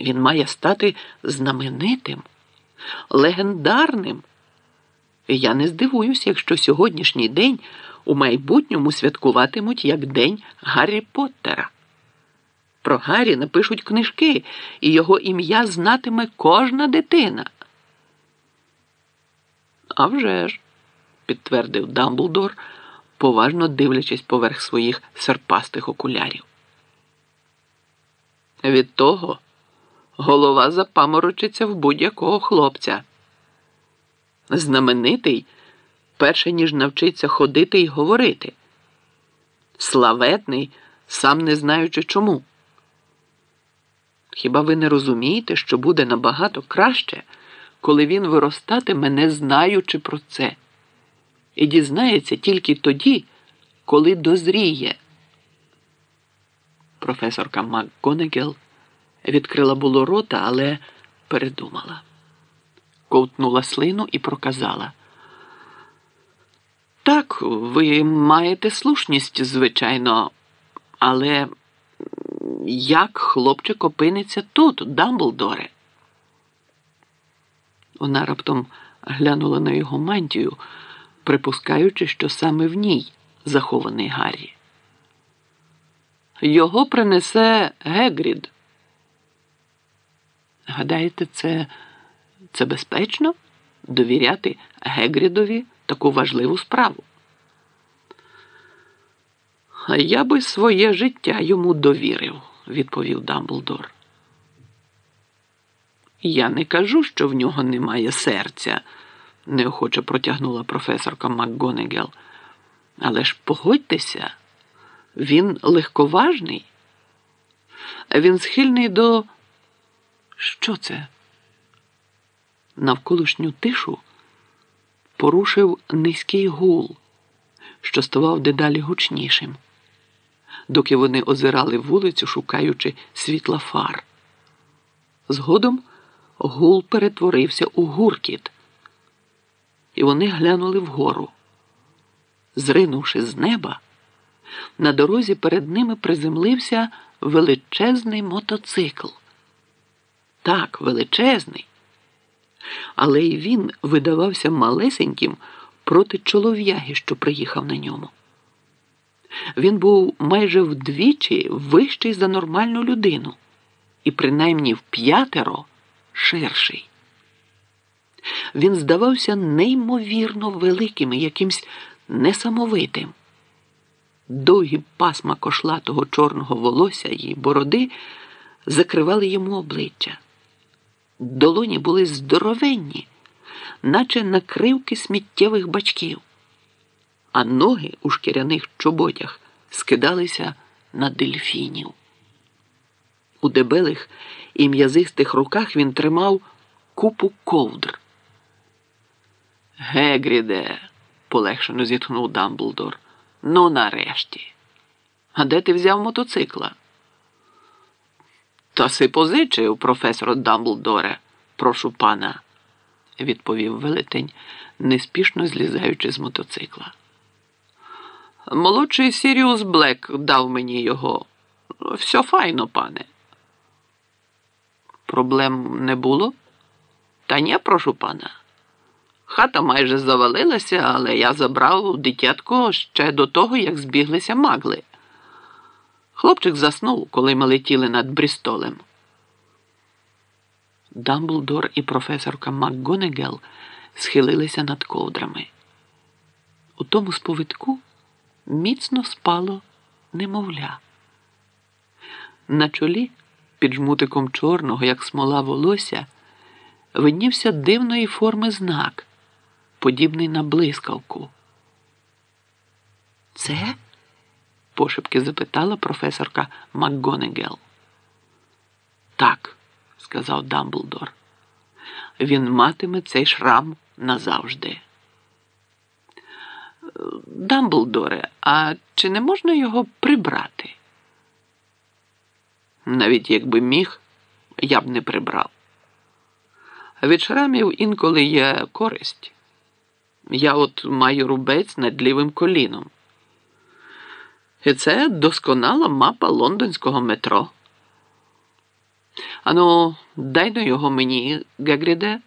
Він має стати знаменитим, легендарним. Я не здивуюсь, якщо сьогоднішній день у майбутньому святкуватимуть як День Гаррі Поттера. Про Гаррі напишуть книжки, і його ім'я знатиме кожна дитина. «А вже ж», – підтвердив Дамблдор, поважно дивлячись поверх своїх серпастих окулярів. Від того голова запаморочиться в будь-якого хлопця. Знаменитий, перше ніж навчиться ходити і говорити. Славетний, сам не знаючи чому. Хіба ви не розумієте, що буде набагато краще, коли він виростатиме, не знаючи про це, і дізнається тільки тоді, коли дозріє? Професорка МакГонегел відкрила було рота, але передумала. Ковтнула слину і проказала. Так, ви маєте слушність, звичайно, але як хлопчик опиниться тут, Дамблдоре? Вона раптом глянула на його мантію, припускаючи, що саме в ній захований Гаррі. Його принесе Гегрід. Гадаєте, це, це безпечно довіряти Гегрідові таку важливу справу? А я би своє життя йому довірив, відповів Дамблдор. Я не кажу, що в нього немає серця, неохоче протягнула професорка МакГонегел. Але ж погодьтеся, він легковажний, він схильний до. Що це? Навколишню тишу порушив низький гул, що ставав дедалі гучнішим, доки вони озирали вулицю, шукаючи світла фар. Згодом гул перетворився у гуркіт, і вони глянули вгору. Зринувши з неба, на дорозі перед ними приземлився величезний мотоцикл. Так, величезний. Але й він видавався малесеньким проти чолов'яги, що приїхав на ньому. Він був майже вдвічі вищий за нормальну людину і принаймні в п'ятеро ширший. Він здавався неймовірно великим і якимсь несамовитим. Довгі пасма кошлатого чорного волосся і бороди закривали йому обличчя. Долоні були здоровенні, наче накривки сміттєвих бачків, а ноги у шкіряних чоботях скидалися на дельфінів. У дебелих і м'язистих руках він тримав купу ковдр. Гегріде, полегшено зітхнув Дамблдор. Ну, нарешті. А де ти взяв мотоцикла? Та си позичив, професор Дамблдоре, прошу пана, відповів велетень, неспішно злізаючи з мотоцикла. Молодший Сіріус Блек дав мені його. Все файно, пане. Проблем не було? Та ні, прошу пана. Хата майже завалилася, але я забрав дитятко ще до того, як збіглися магли. Хлопчик заснув, коли ми летіли над Брістолем. Дамблдор і професорка МакГонегел схилилися над ковдрами. У тому сповитку міцно спало немовля. На чолі, під жмутиком чорного, як смола волосся, виднівся дивної форми знак, подібний на блискавку. Це? Пошепки запитала професорка МакГонегел. Так, сказав Дамблдор. Він матиме цей шрам назавжди. Дамблдоре, а чи не можна його прибрати? Навіть якби міг, я б не прибрав. Від шрамів інколи є користь. Я от маю рубець над лівим коліном. І це досконала мапа лондонського метро. Ану, дай до його мені, Гегріде.